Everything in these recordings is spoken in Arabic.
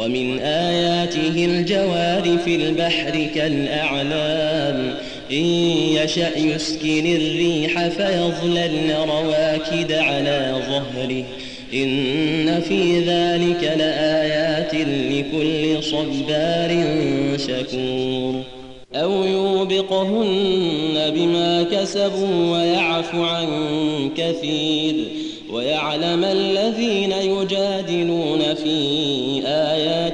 ومن آياته الجوار في البحر كالأعلام. إن يشأ يسكن الريح فيظللن رواكد على ظهره. إن في ذلك لآيات لكل صبار شكور. أو يوبقهن بما كسبوا ويعف عن كثير. ويعلم الذين يجادلون في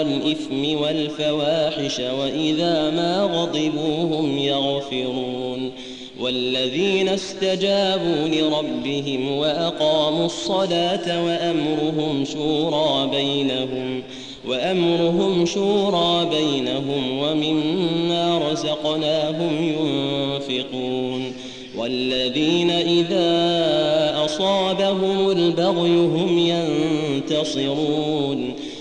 الإثم والفواحش وإذا ما غضبوا هم يغفرون والذين استجابوا لربهم وأقاموا الصلاة وأمرهم شورى بينهم وأمرهم شورى بينهم ومما رزقناهم ينفقون والذين إذا أصابهم البغي هم ينتصرون